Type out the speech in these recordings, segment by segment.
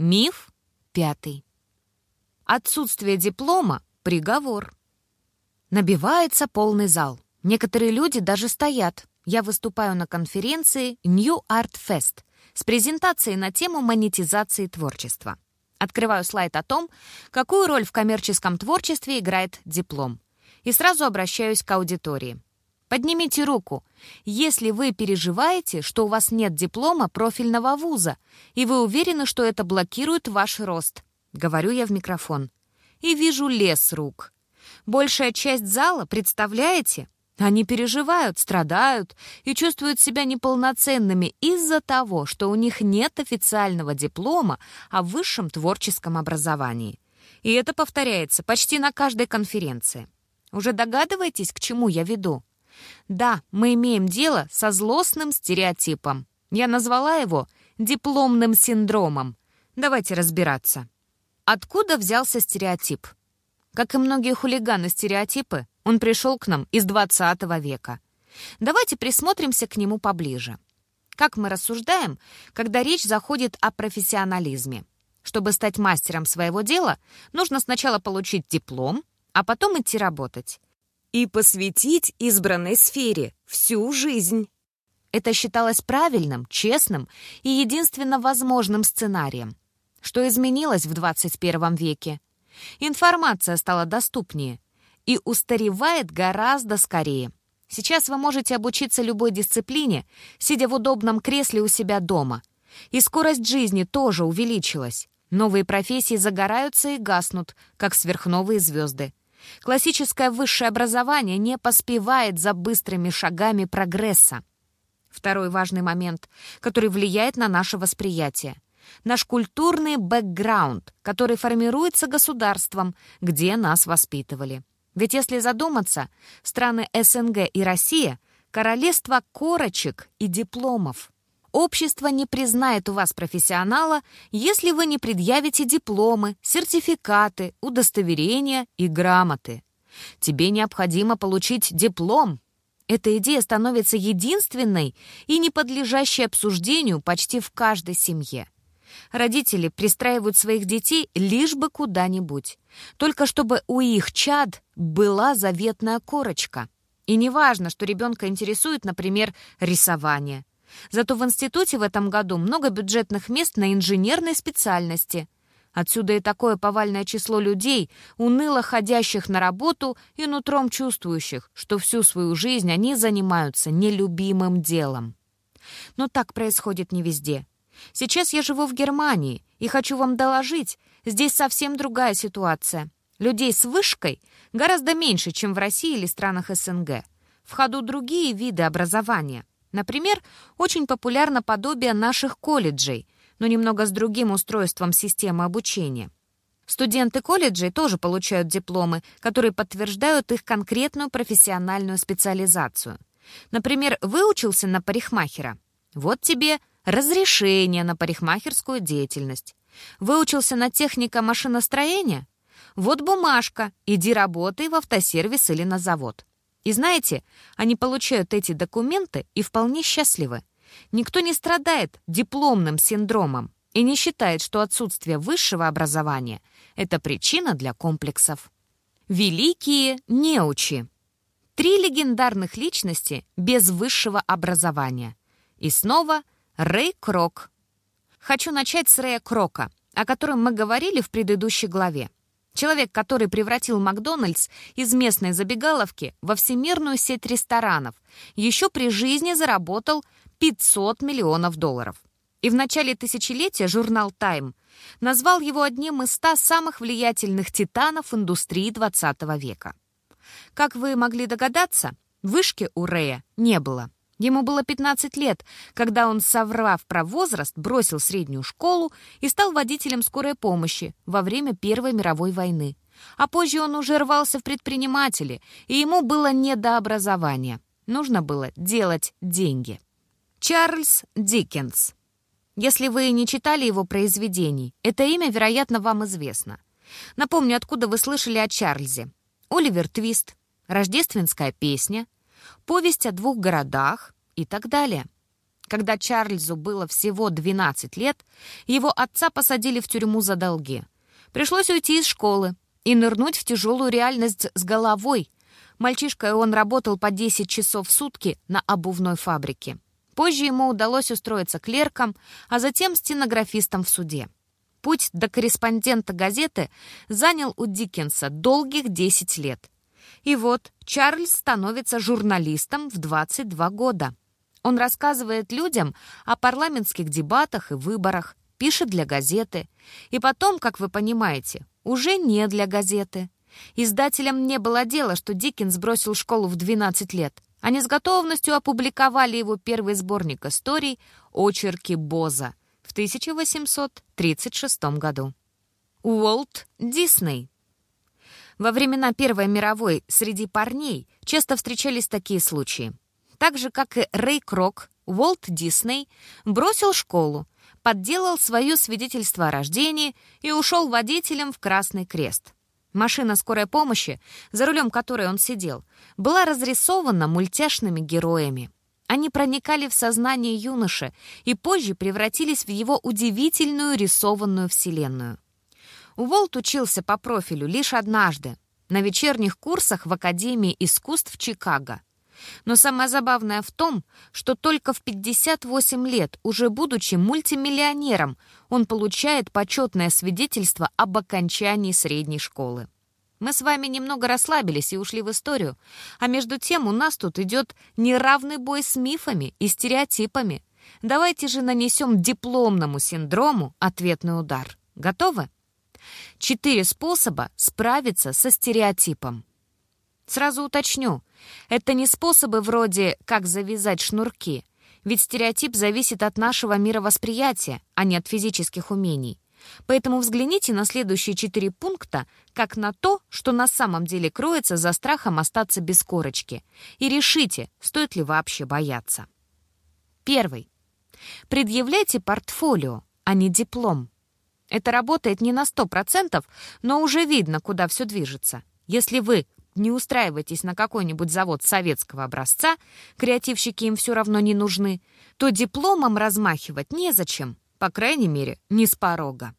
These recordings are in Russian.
Миф пятый. Отсутствие диплома — приговор. Набивается полный зал. Некоторые люди даже стоят. Я выступаю на конференции New Art Fest с презентацией на тему монетизации творчества. Открываю слайд о том, какую роль в коммерческом творчестве играет диплом. И сразу обращаюсь к аудитории. Поднимите руку, если вы переживаете, что у вас нет диплома профильного вуза, и вы уверены, что это блокирует ваш рост. Говорю я в микрофон. И вижу лес рук. Большая часть зала, представляете? Они переживают, страдают и чувствуют себя неполноценными из-за того, что у них нет официального диплома о высшем творческом образовании. И это повторяется почти на каждой конференции. Уже догадываетесь, к чему я веду? Да, мы имеем дело со злостным стереотипом. Я назвала его дипломным синдромом. Давайте разбираться. Откуда взялся стереотип? Как и многие хулиганы-стереотипы, он пришел к нам из 20 века. Давайте присмотримся к нему поближе. Как мы рассуждаем, когда речь заходит о профессионализме? Чтобы стать мастером своего дела, нужно сначала получить диплом, а потом идти работать и посвятить избранной сфере всю жизнь. Это считалось правильным, честным и единственно возможным сценарием. Что изменилось в 21 веке? Информация стала доступнее и устаревает гораздо скорее. Сейчас вы можете обучиться любой дисциплине, сидя в удобном кресле у себя дома. И скорость жизни тоже увеличилась. Новые профессии загораются и гаснут, как сверхновые звезды. Классическое высшее образование не поспевает за быстрыми шагами прогресса. Второй важный момент, который влияет на наше восприятие. Наш культурный бэкграунд, который формируется государством, где нас воспитывали. Ведь если задуматься, страны СНГ и Россия — королевство корочек и дипломов. Общество не признает у вас профессионала, если вы не предъявите дипломы, сертификаты, удостоверения и грамоты. Тебе необходимо получить диплом. Эта идея становится единственной и не подлежащей обсуждению почти в каждой семье. Родители пристраивают своих детей лишь бы куда-нибудь, только чтобы у их чад была заветная корочка. И не важно, что ребенка интересует, например, рисование. Зато в институте в этом году много бюджетных мест на инженерной специальности. Отсюда и такое повальное число людей, уныло ходящих на работу и нутром чувствующих, что всю свою жизнь они занимаются нелюбимым делом. Но так происходит не везде. Сейчас я живу в Германии и хочу вам доложить, здесь совсем другая ситуация. Людей с вышкой гораздо меньше, чем в России или странах СНГ. В ходу другие виды образования. Например, очень популярно подобие наших колледжей, но немного с другим устройством системы обучения. Студенты колледжей тоже получают дипломы, которые подтверждают их конкретную профессиональную специализацию. Например, выучился на парикмахера. Вот тебе разрешение на парикмахерскую деятельность. Выучился на техника машиностроения? Вот бумажка, иди работай в автосервис или на завод. И знаете, они получают эти документы и вполне счастливы. Никто не страдает дипломным синдромом и не считает, что отсутствие высшего образования — это причина для комплексов. Великие неучи. Три легендарных личности без высшего образования. И снова Рэй Крок. Хочу начать с Рэя Крока, о котором мы говорили в предыдущей главе. Человек, который превратил Макдональдс из местной забегаловки во всемирную сеть ресторанов, еще при жизни заработал 500 миллионов долларов. И в начале тысячелетия журнал Time назвал его одним из 100 самых влиятельных титанов индустрии 20 века. Как вы могли догадаться, вышки у Рэя не было. Ему было 15 лет, когда он, соврав про возраст, бросил среднюю школу и стал водителем скорой помощи во время Первой мировой войны. А позже он уже рвался в предприниматели, и ему было не до образования. Нужно было делать деньги. Чарльз Диккенс. Если вы не читали его произведений, это имя, вероятно, вам известно. Напомню, откуда вы слышали о Чарльзе. Оливер Твист, рождественская песня — повесть о двух городах и так далее. Когда Чарльзу было всего 12 лет, его отца посадили в тюрьму за долги. Пришлось уйти из школы и нырнуть в тяжелую реальность с головой. Мальчишкой он работал по 10 часов в сутки на обувной фабрике. Позже ему удалось устроиться клерком, а затем стенографистом в суде. Путь до корреспондента газеты занял у Диккенса долгих 10 лет. И вот Чарльз становится журналистом в 22 года. Он рассказывает людям о парламентских дебатах и выборах, пишет для газеты. И потом, как вы понимаете, уже не для газеты. Издателям не было дела, что Диккенс бросил школу в 12 лет. Они с готовностью опубликовали его первый сборник историй «Очерки Боза» в 1836 году. Уолт Дисней Во времена Первой мировой среди парней часто встречались такие случаи. Так же, как и Рэй Крок, Уолт Дисней бросил школу, подделал свое свидетельство о рождении и ушел водителем в Красный Крест. Машина скорой помощи, за рулем которой он сидел, была разрисована мультяшными героями. Они проникали в сознание юноши и позже превратились в его удивительную рисованную вселенную. Уолт учился по профилю лишь однажды, на вечерних курсах в Академии искусств Чикаго. Но самое забавное в том, что только в 58 лет, уже будучи мультимиллионером, он получает почетное свидетельство об окончании средней школы. Мы с вами немного расслабились и ушли в историю, а между тем у нас тут идет неравный бой с мифами и стереотипами. Давайте же нанесем дипломному синдрому ответный удар. Готовы? Четыре способа справиться со стереотипом. Сразу уточню, это не способы вроде «как завязать шнурки», ведь стереотип зависит от нашего мировосприятия, а не от физических умений. Поэтому взгляните на следующие четыре пункта как на то, что на самом деле кроется за страхом остаться без корочки, и решите, стоит ли вообще бояться. Первый. Предъявляйте портфолио, а не диплом. Это работает не на 100%, но уже видно, куда все движется. Если вы не устраиваетесь на какой-нибудь завод советского образца, креативщики им все равно не нужны, то дипломом размахивать незачем, по крайней мере, не с порога.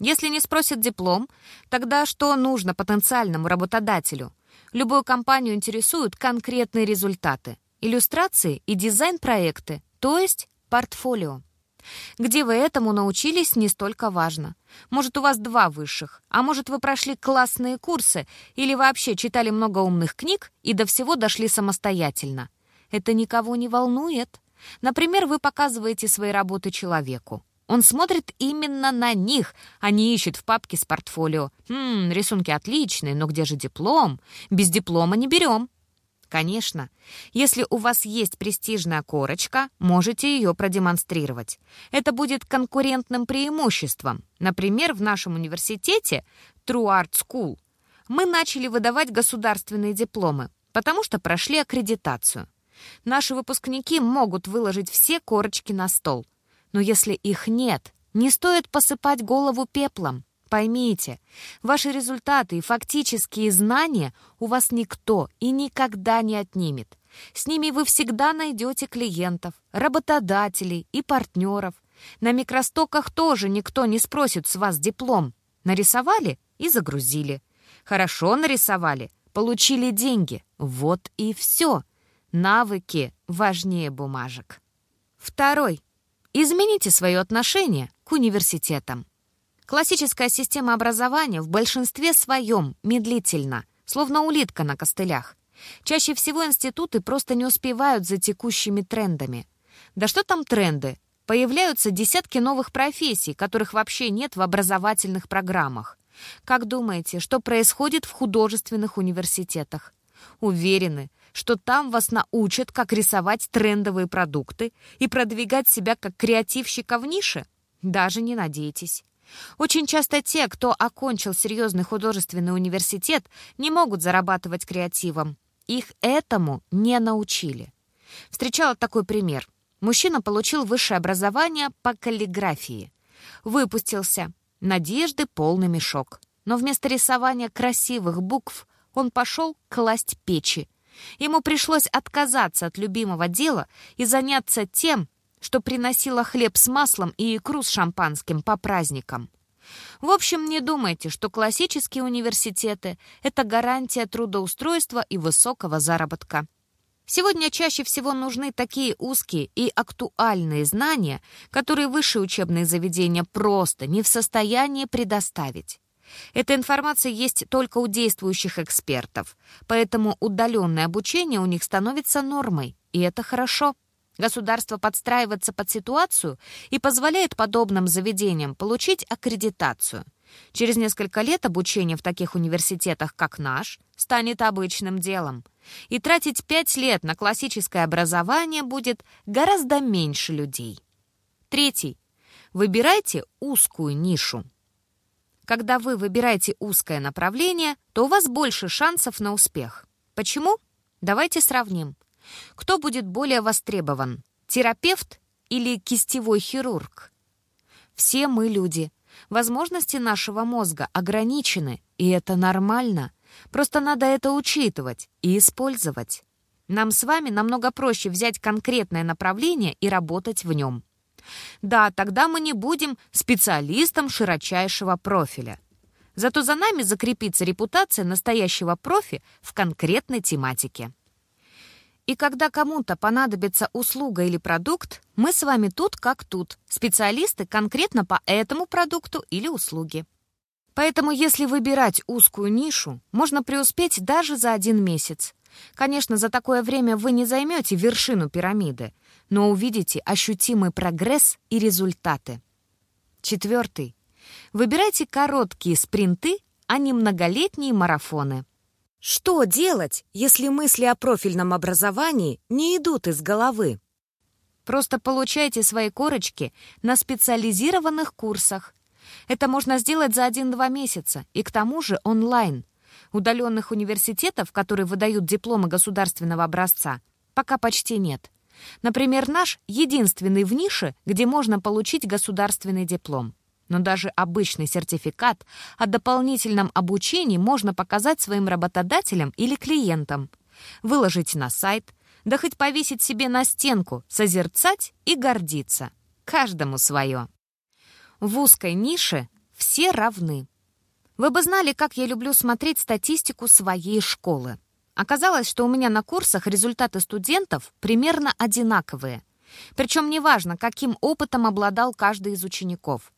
Если не спросят диплом, тогда что нужно потенциальному работодателю? Любую компанию интересуют конкретные результаты, иллюстрации и дизайн-проекты, то есть портфолио. Где вы этому научились, не столько важно. Может, у вас два высших, а может, вы прошли классные курсы или вообще читали много умных книг и до всего дошли самостоятельно. Это никого не волнует. Например, вы показываете свои работы человеку. Он смотрит именно на них, а не ищет в папке с портфолио. «Хм, рисунки отличные, но где же диплом? Без диплома не берем». Конечно, если у вас есть престижная корочка, можете ее продемонстрировать. Это будет конкурентным преимуществом. Например, в нашем университете True Art School мы начали выдавать государственные дипломы, потому что прошли аккредитацию. Наши выпускники могут выложить все корочки на стол. Но если их нет, не стоит посыпать голову пеплом. Поймите, ваши результаты и фактические знания у вас никто и никогда не отнимет. С ними вы всегда найдете клиентов, работодателей и партнеров. На микростоках тоже никто не спросит с вас диплом. Нарисовали и загрузили. Хорошо нарисовали, получили деньги. Вот и все. Навыки важнее бумажек. Второй. Измените свое отношение к университетам. Классическая система образования в большинстве своем медлительна, словно улитка на костылях. Чаще всего институты просто не успевают за текущими трендами. Да что там тренды? Появляются десятки новых профессий, которых вообще нет в образовательных программах. Как думаете, что происходит в художественных университетах? Уверены, что там вас научат, как рисовать трендовые продукты и продвигать себя как креативщика в нише? Даже не надейтесь. Очень часто те, кто окончил серьезный художественный университет, не могут зарабатывать креативом. Их этому не научили. Встречала такой пример. Мужчина получил высшее образование по каллиграфии. Выпустился. Надежды полный мешок. Но вместо рисования красивых букв он пошел класть печи. Ему пришлось отказаться от любимого дела и заняться тем, что приносила хлеб с маслом и икру с шампанским по праздникам. В общем, не думайте, что классические университеты — это гарантия трудоустройства и высокого заработка. Сегодня чаще всего нужны такие узкие и актуальные знания, которые высшие учебные заведения просто не в состоянии предоставить. Эта информация есть только у действующих экспертов, поэтому удаленное обучение у них становится нормой, и это хорошо. Государство подстраивается под ситуацию и позволяет подобным заведениям получить аккредитацию. Через несколько лет обучение в таких университетах, как наш, станет обычным делом. И тратить пять лет на классическое образование будет гораздо меньше людей. Третий. Выбирайте узкую нишу. Когда вы выбираете узкое направление, то у вас больше шансов на успех. Почему? Давайте сравним. Кто будет более востребован? Терапевт или кистевой хирург? Все мы люди. Возможности нашего мозга ограничены, и это нормально. Просто надо это учитывать и использовать. Нам с вами намного проще взять конкретное направление и работать в нем. Да, тогда мы не будем специалистом широчайшего профиля. Зато за нами закрепится репутация настоящего профи в конкретной тематике. И когда кому-то понадобится услуга или продукт, мы с вами тут как тут, специалисты конкретно по этому продукту или услуге. Поэтому если выбирать узкую нишу, можно преуспеть даже за один месяц. Конечно, за такое время вы не займете вершину пирамиды, но увидите ощутимый прогресс и результаты. Четвертый. Выбирайте короткие спринты, а не многолетние марафоны. Что делать, если мысли о профильном образовании не идут из головы? Просто получайте свои корочки на специализированных курсах. Это можно сделать за 1-2 месяца, и к тому же онлайн. Удаленных университетов, которые выдают дипломы государственного образца, пока почти нет. Например, наш единственный в нише, где можно получить государственный диплом. Но даже обычный сертификат о дополнительном обучении можно показать своим работодателям или клиентам, выложить на сайт, да хоть повесить себе на стенку, созерцать и гордиться. Каждому свое. В узкой нише все равны. Вы бы знали, как я люблю смотреть статистику своей школы. Оказалось, что у меня на курсах результаты студентов примерно одинаковые. Причем неважно, каким опытом обладал каждый из учеников.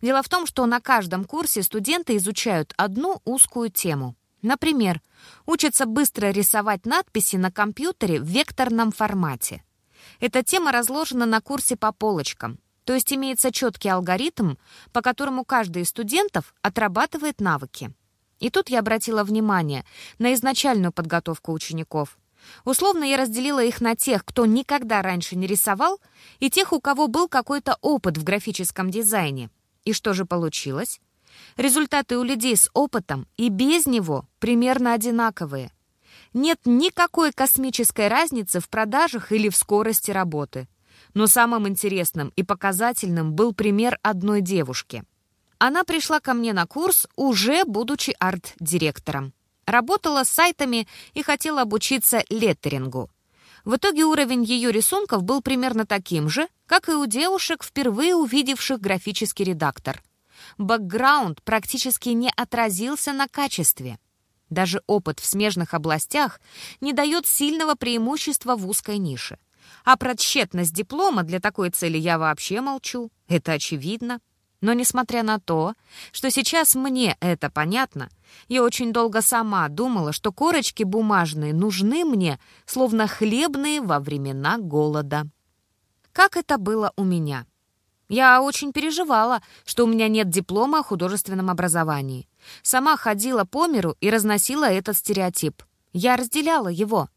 Дело в том, что на каждом курсе студенты изучают одну узкую тему. Например, учатся быстро рисовать надписи на компьютере в векторном формате. Эта тема разложена на курсе по полочкам, то есть имеется четкий алгоритм, по которому каждый из студентов отрабатывает навыки. И тут я обратила внимание на изначальную подготовку учеников. Условно я разделила их на тех, кто никогда раньше не рисовал, и тех, у кого был какой-то опыт в графическом дизайне. И что же получилось? Результаты у людей с опытом и без него примерно одинаковые. Нет никакой космической разницы в продажах или в скорости работы. Но самым интересным и показательным был пример одной девушки. Она пришла ко мне на курс, уже будучи арт-директором. Работала с сайтами и хотела обучиться леттерингу. В итоге уровень ее рисунков был примерно таким же, как и у девушек, впервые увидевших графический редактор. Бэкграунд практически не отразился на качестве. Даже опыт в смежных областях не дает сильного преимущества в узкой нише. А про тщетность диплома для такой цели я вообще молчу. Это очевидно. Но несмотря на то, что сейчас мне это понятно, я очень долго сама думала, что корочки бумажные нужны мне, словно хлебные во времена голода. Как это было у меня? Я очень переживала, что у меня нет диплома о художественном образовании. Сама ходила по миру и разносила этот стереотип. Я разделяла его.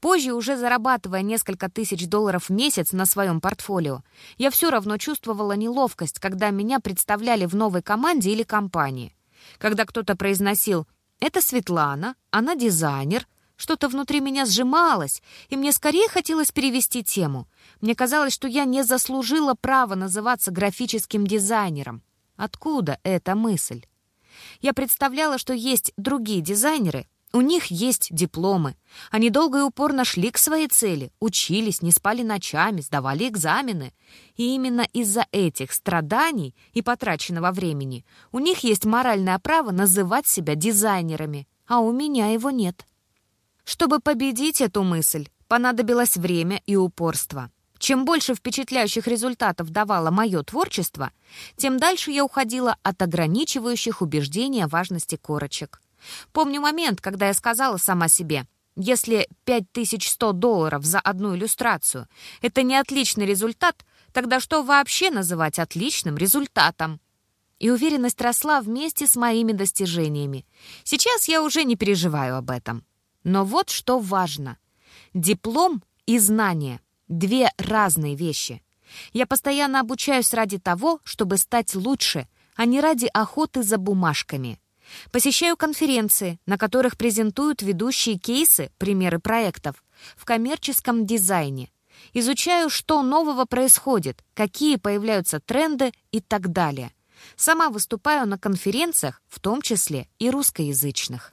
Позже, уже зарабатывая несколько тысяч долларов в месяц на своем портфолио, я все равно чувствовала неловкость, когда меня представляли в новой команде или компании. Когда кто-то произносил «Это Светлана, она дизайнер», что-то внутри меня сжималось, и мне скорее хотелось перевести тему. Мне казалось, что я не заслужила права называться графическим дизайнером. Откуда эта мысль? Я представляла, что есть другие дизайнеры, У них есть дипломы. Они долго и упорно шли к своей цели, учились, не спали ночами, сдавали экзамены. И именно из-за этих страданий и потраченного времени у них есть моральное право называть себя дизайнерами, а у меня его нет. Чтобы победить эту мысль, понадобилось время и упорство. Чем больше впечатляющих результатов давало мое творчество, тем дальше я уходила от ограничивающих убеждений о важности корочек. Помню момент, когда я сказала сама себе, если 5100 долларов за одну иллюстрацию — это не отличный результат, тогда что вообще называть отличным результатом? И уверенность росла вместе с моими достижениями. Сейчас я уже не переживаю об этом. Но вот что важно. Диплом и знания — две разные вещи. Я постоянно обучаюсь ради того, чтобы стать лучше, а не ради охоты за бумажками. Посещаю конференции, на которых презентуют ведущие кейсы, примеры проектов, в коммерческом дизайне. Изучаю, что нового происходит, какие появляются тренды и так далее. Сама выступаю на конференциях, в том числе и русскоязычных.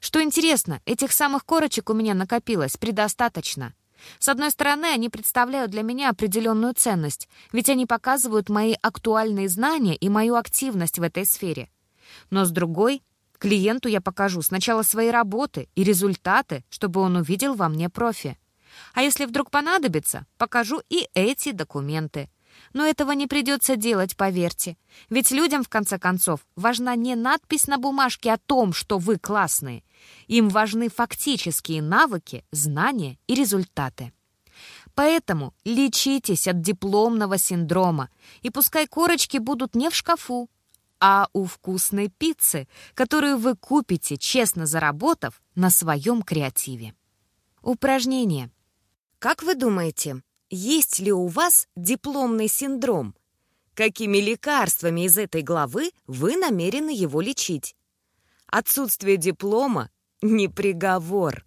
Что интересно, этих самых корочек у меня накопилось предостаточно. С одной стороны, они представляют для меня определенную ценность, ведь они показывают мои актуальные знания и мою активность в этой сфере. Но с другой, клиенту я покажу сначала свои работы и результаты, чтобы он увидел во мне профи. А если вдруг понадобится, покажу и эти документы. Но этого не придется делать, поверьте. Ведь людям, в конце концов, важна не надпись на бумажке о том, что вы классные. Им важны фактические навыки, знания и результаты. Поэтому лечитесь от дипломного синдрома, и пускай корочки будут не в шкафу, а у вкусной пиццы, которую вы купите, честно заработав, на своем креативе. Упражнение. Как вы думаете, есть ли у вас дипломный синдром? Какими лекарствами из этой главы вы намерены его лечить? Отсутствие диплома — не приговор.